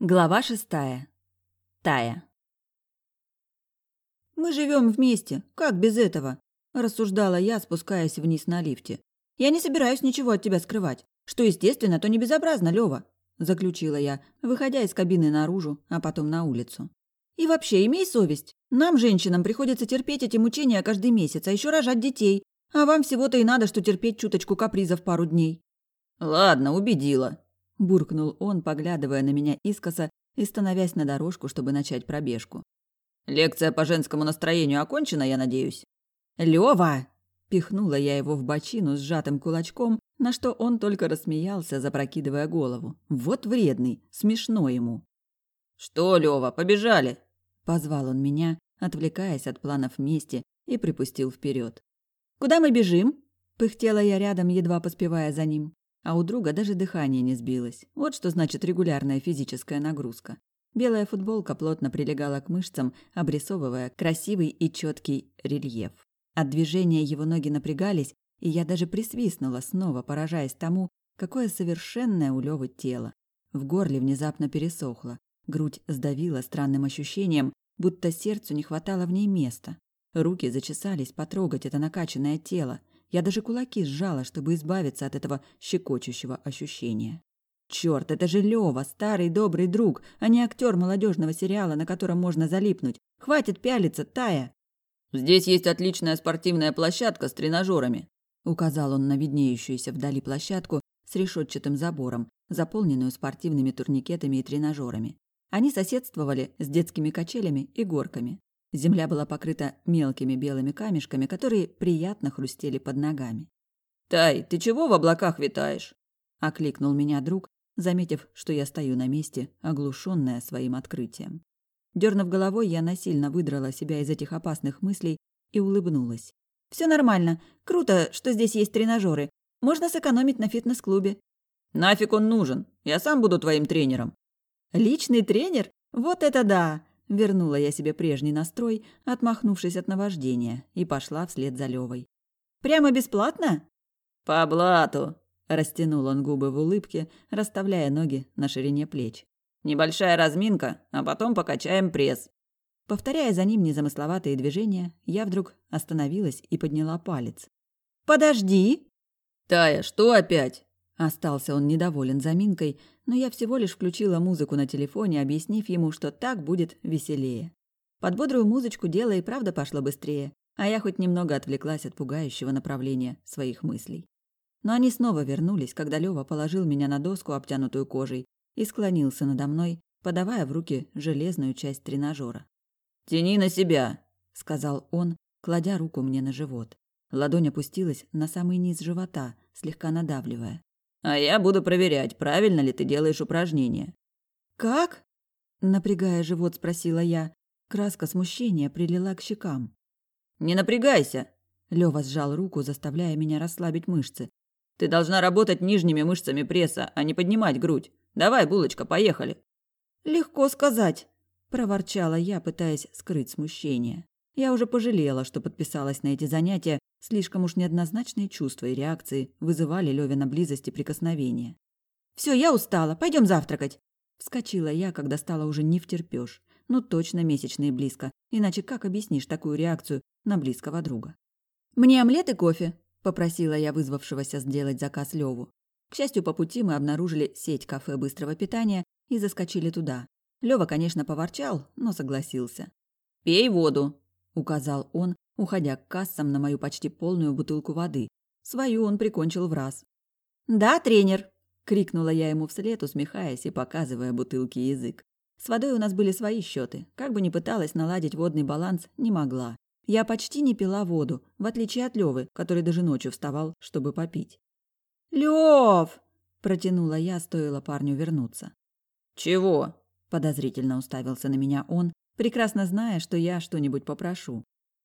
Глава шестая. Тая. «Мы живем вместе. Как без этого?» – рассуждала я, спускаясь вниз на лифте. «Я не собираюсь ничего от тебя скрывать. Что естественно, то не безобразно, Лёва», – заключила я, выходя из кабины наружу, а потом на улицу. «И вообще, имей совесть. Нам, женщинам, приходится терпеть эти мучения каждый месяц, а еще рожать детей. А вам всего-то и надо, что терпеть чуточку капризов пару дней». «Ладно, убедила», буркнул он, поглядывая на меня искоса и становясь на дорожку, чтобы начать пробежку. Лекция по женскому настроению окончена, я надеюсь. Лёва, пихнула я его в бочину сжатым кулачком, на что он только рассмеялся, запрокидывая голову. Вот вредный, смешно ему. Что, Лёва, побежали? позвал он меня, отвлекаясь от планов мести, и припустил вперед. Куда мы бежим? пыхтела я рядом, едва поспевая за ним а у друга даже дыхание не сбилось. Вот что значит регулярная физическая нагрузка. Белая футболка плотно прилегала к мышцам, обрисовывая красивый и четкий рельеф. От движения его ноги напрягались, и я даже присвистнула, снова поражаясь тому, какое совершенное у Лёвы тело. В горле внезапно пересохло, грудь сдавила странным ощущением, будто сердцу не хватало в ней места. Руки зачесались потрогать это накачанное тело, я даже кулаки сжала, чтобы избавиться от этого щекочущего ощущения. Черт, это же Лева, старый добрый друг, а не актер молодежного сериала, на котором можно залипнуть. Хватит пялиться, Тая. Здесь есть отличная спортивная площадка с тренажерами, указал он на виднеющуюся вдали площадку с решетчатым забором, заполненную спортивными турникетами и тренажерами. Они соседствовали с детскими качелями и горками. Земля была покрыта мелкими белыми камешками, которые приятно хрустели под ногами. «Тай, ты чего в облаках витаешь?» – окликнул меня друг, заметив, что я стою на месте, оглушенная своим открытием. Дернув головой, я насильно выдрала себя из этих опасных мыслей и улыбнулась. Все нормально. Круто, что здесь есть тренажеры. Можно сэкономить на фитнес-клубе». «Нафиг он нужен? Я сам буду твоим тренером». «Личный тренер? Вот это да! Вернула я себе прежний настрой, отмахнувшись от наваждения, и пошла вслед за Левой. «Прямо бесплатно?» «По блату!» – растянул он губы в улыбке, расставляя ноги на ширине плеч. «Небольшая разминка, а потом покачаем пресс». Повторяя за ним незамысловатые движения, я вдруг остановилась и подняла палец. «Подожди!» «Тая, что опять?» Остался он недоволен заминкой, но я всего лишь включила музыку на телефоне, объяснив ему, что так будет веселее. Под бодрую музычку дело и правда пошло быстрее, а я хоть немного отвлеклась от пугающего направления своих мыслей. Но они снова вернулись, когда Лёва положил меня на доску, обтянутую кожей, и склонился надо мной, подавая в руки железную часть тренажера. «Тяни на себя», — сказал он, кладя руку мне на живот. Ладонь опустилась на самый низ живота, слегка надавливая. А я буду проверять, правильно ли ты делаешь упражнения. Как? Напрягая живот, спросила я. Краска смущения прилила к щекам. Не напрягайся. Лёва сжал руку, заставляя меня расслабить мышцы. Ты должна работать нижними мышцами пресса, а не поднимать грудь. Давай, булочка, поехали. Легко сказать, проворчала я, пытаясь скрыть смущение. Я уже пожалела, что подписалась на эти занятия, слишком уж неоднозначные чувства и реакции вызывали Лёвина близости прикосновения. Все, я устала, пойдем завтракать. Вскочила я, когда стало уже не втерпёшь. Ну точно месячные близко, иначе как объяснишь такую реакцию на близкого друга? Мне омлет и кофе, попросила я вызвавшегося сделать заказ Леву. К счастью, по пути мы обнаружили сеть кафе быстрого питания и заскочили туда. Лёва, конечно, поворчал, но согласился. «Пей воду», указал он, уходя к кассам на мою почти полную бутылку воды. Свою он прикончил в раз. «Да, тренер!» – крикнула я ему вслед, усмехаясь и показывая бутылки язык. С водой у нас были свои счеты. Как бы ни пыталась наладить водный баланс, не могла. Я почти не пила воду, в отличие от Левы, который даже ночью вставал, чтобы попить. «Лев!» – протянула я, стоило парню вернуться. «Чего?» – подозрительно уставился на меня он, прекрасно зная, что я что-нибудь попрошу.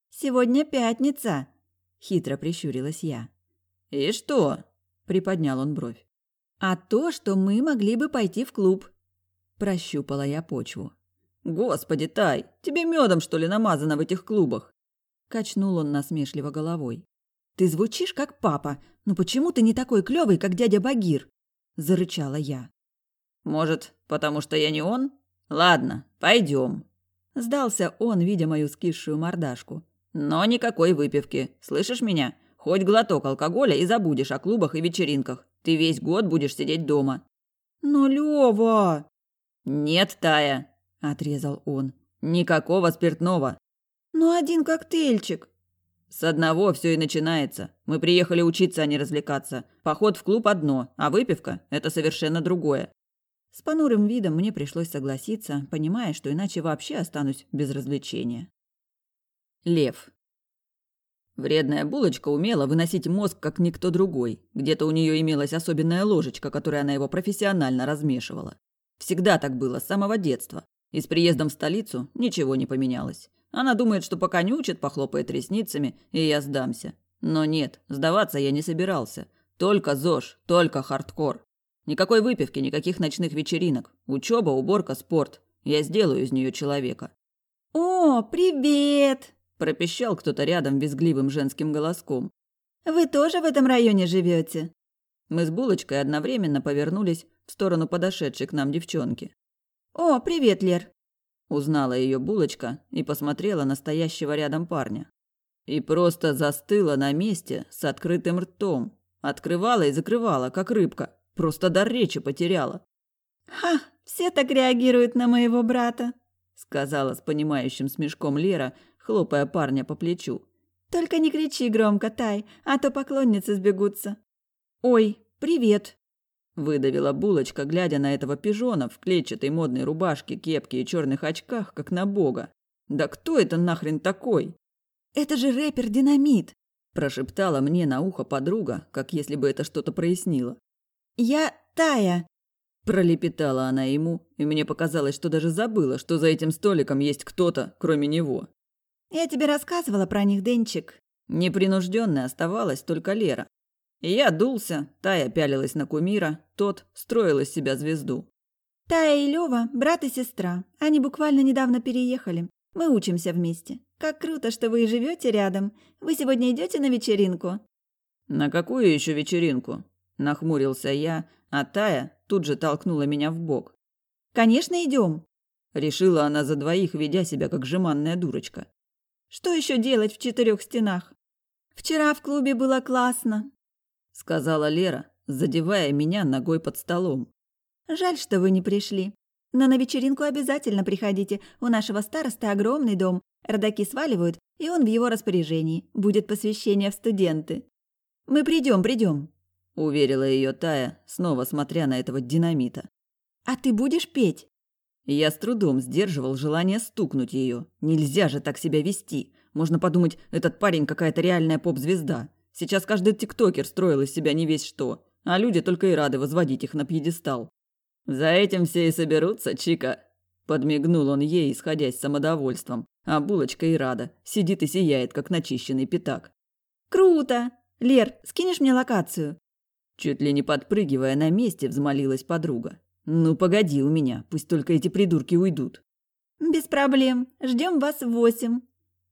«Сегодня пятница!» – хитро прищурилась я. «И что?» – приподнял он бровь. «А то, что мы могли бы пойти в клуб». Прощупала я почву. «Господи, Тай, тебе медом, что ли, намазано в этих клубах?» Качнул он насмешливо головой. «Ты звучишь как папа, но почему ты не такой клёвый, как дядя Багир?» – зарычала я. Может, потому что я не он? Ладно, пойдем. Сдался он, видя мою скисшую мордашку. Но никакой выпивки. Слышишь меня? Хоть глоток алкоголя и забудешь о клубах и вечеринках. Ты весь год будешь сидеть дома. Но Лёва... Нет, Тая, отрезал он. Никакого спиртного. Ну один коктейльчик. С одного все и начинается. Мы приехали учиться, а не развлекаться. Поход в клуб одно, а выпивка это совершенно другое. С понурым видом мне пришлось согласиться, понимая, что иначе вообще останусь без развлечения. Лев. Вредная булочка умела выносить мозг, как никто другой. Где-то у нее имелась особенная ложечка, которой она его профессионально размешивала. Всегда так было, с самого детства. И с приездом в столицу ничего не поменялось. Она думает, что пока не учит, похлопает ресницами, и я сдамся. Но нет, сдаваться я не собирался. Только ЗОЖ, только хардкор. Никакой выпивки, никаких ночных вечеринок. Учеба, уборка, спорт. Я сделаю из нее человека. «О, привет!» – пропищал кто-то рядом визгливым женским голоском. «Вы тоже в этом районе живете? Мы с Булочкой одновременно повернулись в сторону подошедшей к нам девчонки. «О, привет, Лер!» Узнала ее булочка и посмотрела на стоящего рядом парня. И просто застыла на месте с открытым ртом. Открывала и закрывала, как рыбка. Просто дар речи потеряла. «Ха, все так реагируют на моего брата», — сказала с понимающим смешком Лера, хлопая парня по плечу. «Только не кричи громко, Тай, а то поклонницы сбегутся». «Ой, привет», Выдавила булочка, глядя на этого пижона в клетчатой модной рубашке, кепке и черных очках, как на бога. Да кто это нахрен такой? Это же рэпер Динамит, прошептала мне на ухо подруга, как если бы это что-то прояснило. Я Тая. Пролепетала она ему, и мне показалось, что даже забыла, что за этим столиком есть кто-то, кроме него. Я тебе рассказывала про них, Денчик. Непринужденной оставалась только Лера. Я дулся, Тая пялилась на кумира, тот строил из себя звезду. Тая и Лёва – брат и сестра. Они буквально недавно переехали. Мы учимся вместе. Как круто, что вы и живете рядом. Вы сегодня идете на вечеринку? На какую еще вечеринку? Нахмурился я, а Тая тут же толкнула меня в бок. Конечно, идем. Решила она за двоих, ведя себя как жеманная дурочка. Что еще делать в четырех стенах? Вчера в клубе было классно сказала Лера, задевая меня ногой под столом. Жаль, что вы не пришли. Но на вечеринку обязательно приходите. У нашего староста огромный дом. Родаки сваливают, и он в его распоряжении. Будет посвящение в студенты. Мы придем, придем, уверила ее Тая, снова смотря на этого динамита. А ты будешь петь? Я с трудом сдерживал желание стукнуть ее. Нельзя же так себя вести. Можно подумать, этот парень какая-то реальная поп-звезда. Сейчас каждый тиктокер строил из себя не весь что, а люди только и рады возводить их на пьедестал. «За этим все и соберутся, Чика!» Подмигнул он ей, исходясь самодовольством. А булочка и рада. Сидит и сияет, как начищенный пятак. «Круто! Лер, скинешь мне локацию?» Чуть ли не подпрыгивая на месте, взмолилась подруга. «Ну, погоди у меня, пусть только эти придурки уйдут». «Без проблем. Ждем вас в восемь».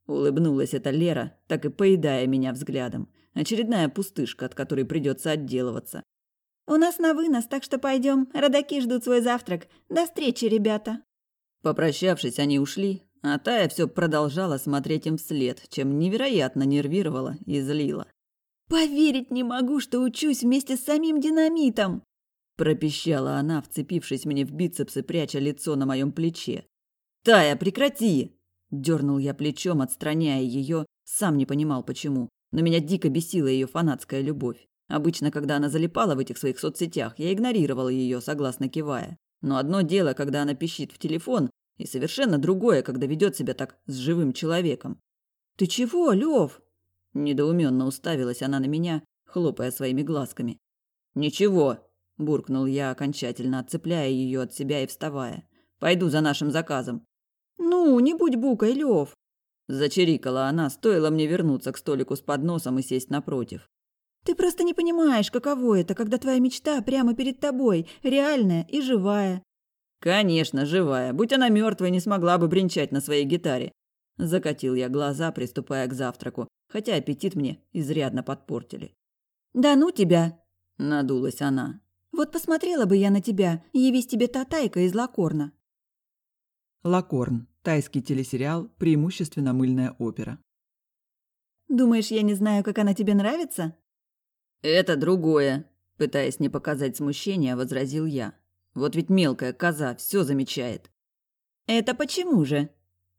Улыбнулась эта Лера, так и поедая меня взглядом. Очередная пустышка, от которой придется отделываться. «У нас на вынос, так что пойдем. Родаки ждут свой завтрак. До встречи, ребята!» Попрощавшись, они ушли, а Тая все продолжала смотреть им вслед, чем невероятно нервировала и злила. «Поверить не могу, что учусь вместе с самим динамитом!» пропищала она, вцепившись мне в бицепсы, пряча лицо на моем плече. «Тая, прекрати!» Дернул я плечом, отстраняя ее, сам не понимал почему. Но меня дико бесила ее фанатская любовь. Обычно, когда она залипала в этих своих соцсетях, я игнорировал ее, согласно кивая. Но одно дело, когда она пищит в телефон, и совершенно другое, когда ведет себя так с живым человеком. «Ты чего, Лев? Недоуменно уставилась она на меня, хлопая своими глазками. «Ничего», – буркнул я, окончательно отцепляя ее от себя и вставая. «Пойду за нашим заказом». «Ну, не будь букой, Лев. Зачирикала она, стоило мне вернуться к столику с подносом и сесть напротив. «Ты просто не понимаешь, каково это, когда твоя мечта прямо перед тобой, реальная и живая». «Конечно, живая. Будь она мертвой, не смогла бы бренчать на своей гитаре». Закатил я глаза, приступая к завтраку, хотя аппетит мне изрядно подпортили. «Да ну тебя!» – надулась она. Вот посмотрела бы я на тебя, явись тебе татайка из Лакорна. Лакорн. Тайский телесериал, преимущественно мыльная опера. Думаешь, я не знаю, как она тебе нравится? Это другое, пытаясь не показать смущения, возразил я. Вот ведь мелкая коза все замечает. Это почему же?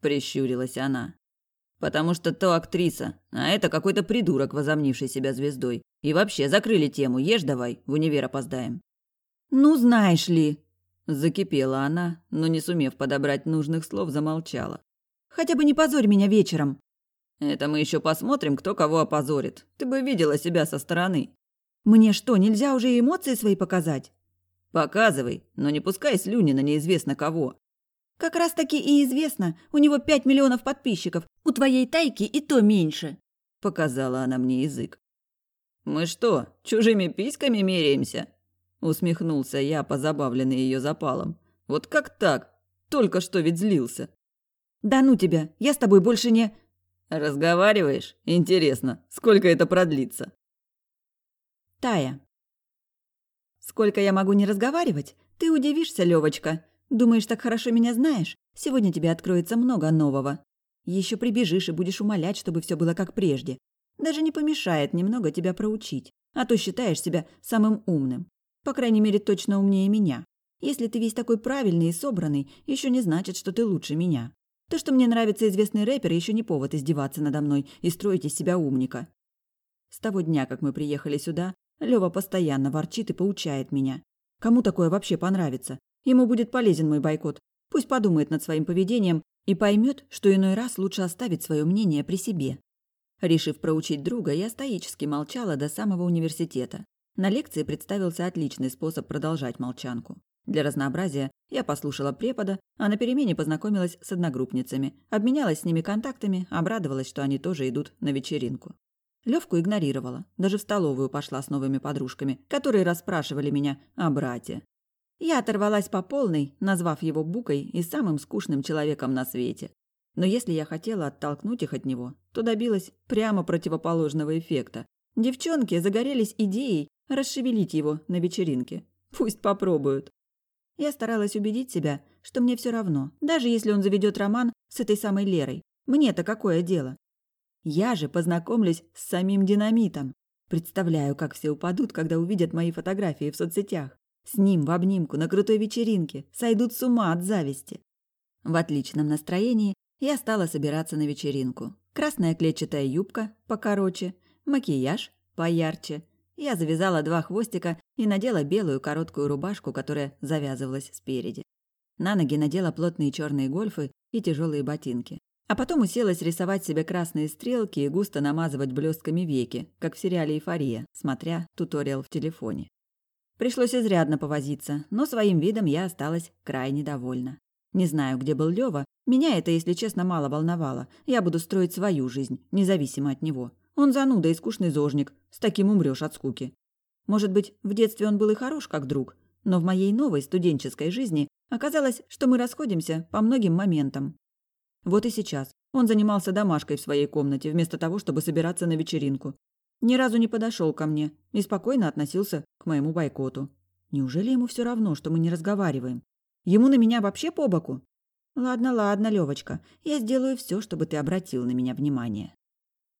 прищурилась она. Потому что то актриса, а это какой-то придурок, возомнивший себя звездой. И вообще, закрыли тему, ешь давай, в универ опоздаем. Ну, знаешь ли, закипела она, но не сумев подобрать нужных слов, замолчала. Хотя бы не позорь меня вечером. Это мы еще посмотрим, кто кого опозорит. Ты бы видела себя со стороны. Мне что, нельзя уже эмоции свои показать? Показывай, но не пускай слюни на неизвестно кого. Как раз таки и известно, у него пять миллионов подписчиков, у твоей тайки и то меньше. Показала она мне язык. Мы что, чужими письками меряемся? Усмехнулся я, позабавленный ее запалом. Вот как так? Только что ведь злился. Да ну тебя, я с тобой больше не... Разговариваешь? Интересно, сколько это продлится? Тая. Сколько я могу не разговаривать? Ты удивишься, Левочка. Думаешь, так хорошо меня знаешь? Сегодня тебе откроется много нового. Еще прибежишь и будешь умолять, чтобы все было как прежде. Даже не помешает немного тебя проучить, а то считаешь себя самым умным. По крайней мере, точно умнее меня. Если ты весь такой правильный и собранный, еще не значит, что ты лучше меня. То, что мне нравится известный рэпер, еще не повод издеваться надо мной и строить из себя умника. С того дня, как мы приехали сюда, Лёва постоянно ворчит и поучает меня. Кому такое вообще понравится? Ему будет полезен мой бойкот. Пусть подумает над своим поведением и поймет, что иной раз лучше оставить свое мнение при себе. Решив проучить друга, я стоически молчала до самого университета. На лекции представился отличный способ продолжать молчанку. Для разнообразия я послушала препода, а на перемене познакомилась с одногруппницами, обменялась с ними контактами, обрадовалась, что они тоже идут на вечеринку. Левку игнорировала, даже в столовую пошла с новыми подружками, которые расспрашивали меня о брате. Я оторвалась по полной, назвав его Букой и самым скучным человеком на свете. Но если я хотела оттолкнуть их от него, то добилась прямо противоположного эффекта. Девчонки загорелись идеей расшевелить его на вечеринке. Пусть попробуют. Я старалась убедить себя, что мне все равно, даже если он заведет роман с этой самой Лерой. Мне-то какое дело? Я же познакомлюсь с самим динамитом. Представляю, как все упадут, когда увидят мои фотографии в соцсетях. С ним в обнимку на крутой вечеринке сойдут с ума от зависти. В отличном настроении я стала собираться на вечеринку. Красная клетчатая юбка покороче, макияж поярче. Я завязала два хвостика и надела белую короткую рубашку, которая завязывалась спереди. На ноги надела плотные черные гольфы и тяжелые ботинки. А потом уселась рисовать себе красные стрелки и густо намазывать блестками веки, как в сериале «Эйфория», смотря туториал в телефоне. Пришлось изрядно повозиться, но своим видом я осталась крайне довольна. Не знаю, где был Лёва, меня это, если честно, мало волновало. Я буду строить свою жизнь, независимо от него. Он зануда и скучный зожник, с таким умрёшь от скуки. Может быть, в детстве он был и хорош как друг, но в моей новой студенческой жизни оказалось, что мы расходимся по многим моментам. Вот и сейчас он занимался домашкой в своей комнате, вместо того, чтобы собираться на вечеринку. Ни разу не подошел ко мне и спокойно относился к моему бойкоту. Неужели ему все равно, что мы не разговариваем? Ему на меня вообще по боку? Ладно, ладно, Левочка, я сделаю все, чтобы ты обратил на меня внимание.